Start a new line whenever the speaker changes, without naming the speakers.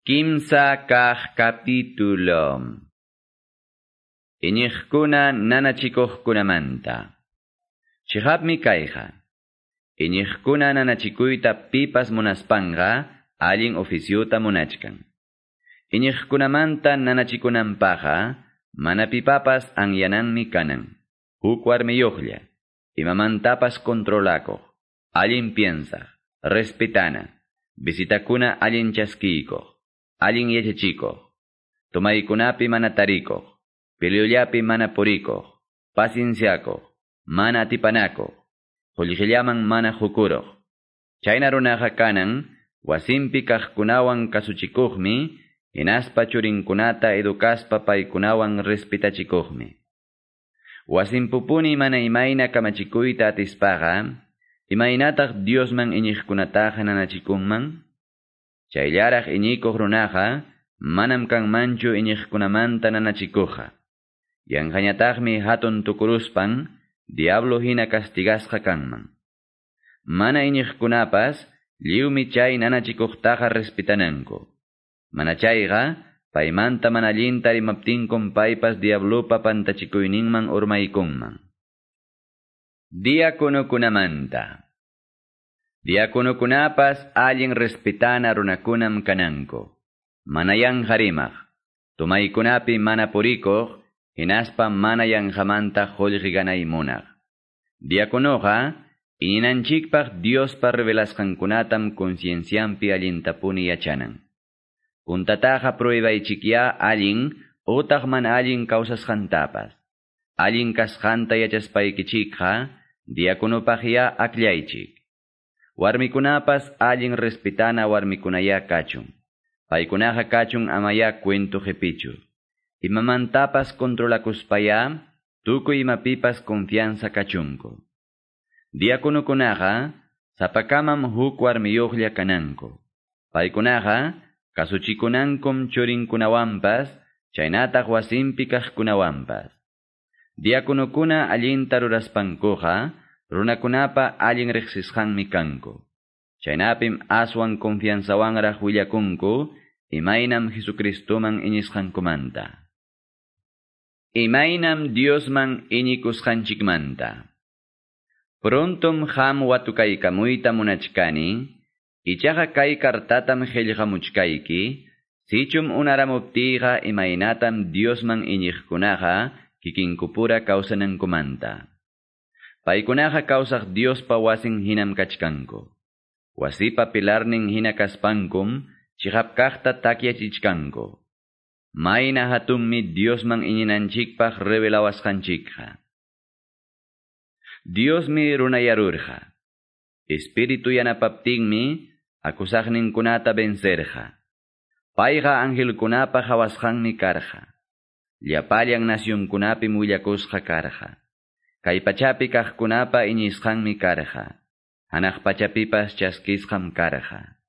Kimsa kah capítulo. Iñiqkuna nanachikuqkunamanta. Chihapmi kayqa. Iñiqkuna nanachikuyta pipas munaspanga allin oficiuta munachkan. Iñiqkunamanta nanachikunanpaqa mana pipapas anyananmi kanan. Huk warmiyuqlla. Imamantapas kontrolakoq. Allin piensa. Respetana. Visitakuna allin chaskiykoq. Allin yachachikoq. Tumaykunapi mana tarikoq. Piliullapi mana purikoq. Pacienciakoq. Mana atipanako. Qullqillaman mana hukuroq. Chayna runaqa kanan wasimpi kaqkunawan kasuchikuqmi hinaspa churinkunata edukaspa paykunawan respetachikuqmi. Wasimpupuni mana imayna kamachikuyta atispaqa Imaynataq Diosman iñiqkunataqa nanachikunman? Chayllaraq iñikuq runaqa manam kanmanchu iñiqkunamanta nanachikuqa. Yanqañataqmi hatun tukuruspan diablo hina castigasqa kanman. Mana iñiqkunapas liwmi chay nanachikuqtaqa respetananku. Mana chayqa paymanta mana allinta rimaptinkun paypas diablupa pantachikuyninman urmaykunman. Diakonokunamanta. Diakonokunapas allin respetana runakunam kananko. Manayan harimaq. Tumaykunapi mana purikoq, hinaspa mana yanqamanta qullqiganay munaq. Diakonoqa, ininanchikpaq Diospa revelasqankunatam concienciampi allintapuni yachanan. Puntataqa pruebaichikya allin, utaq mana allin kawsasqantapas. Allin kasqanta yachaspaykichikqa, diakonopaqya aklaychik. Warmikunapas allin respetana warmikunaya kachun. Paykunaqa kachun amaya cuento jepichu. Imamantapas controlakuspaya, tukuy imapipas confianza kachunko. Diakonukunaqa, sapakamam huk warmiyuqlla kananko. Paykunaqa, kasuchikunankum churinkunawanpas, chaynataq wasimpi kaqkunawanpas. Diakonukuna allinta ruraspankuqa, runakunapa allin riqsisqanmi kanku. Chaynapim aswan confianzawanraq willakunku, imaynam Jesucristoman iñisqankumanta. Imaynam Diosman iñikusqanchikmanta. Prontom ham watukaykamuyta munachkani, ichaqa kay kartatam qillqamuchkayki, sichum unaramuptiqa imaynatam Diosman iñiqkunaqa kikinkupura kawsanankumanta. Paykunaqa kawsaq Diospa wasin hinam kachkanku. Wasipa pilarnin hina kaspankum, chihapkaqta takyachichkanku. Mayna hatummi Diosman iñinanchikpaq revelawasqanchikqa. Diosmi runayarurqa. Espiritu yanapaptinmi, akusaqninkunata vencerqa. Payqa angelkunapa hawasqanmi karqa. Llapallan nacionkunapi willakusqa karqa. Kay pachapi kaqkunapa iñisqanmi karqa. Hanaq pachapipas chaskisqam karqa.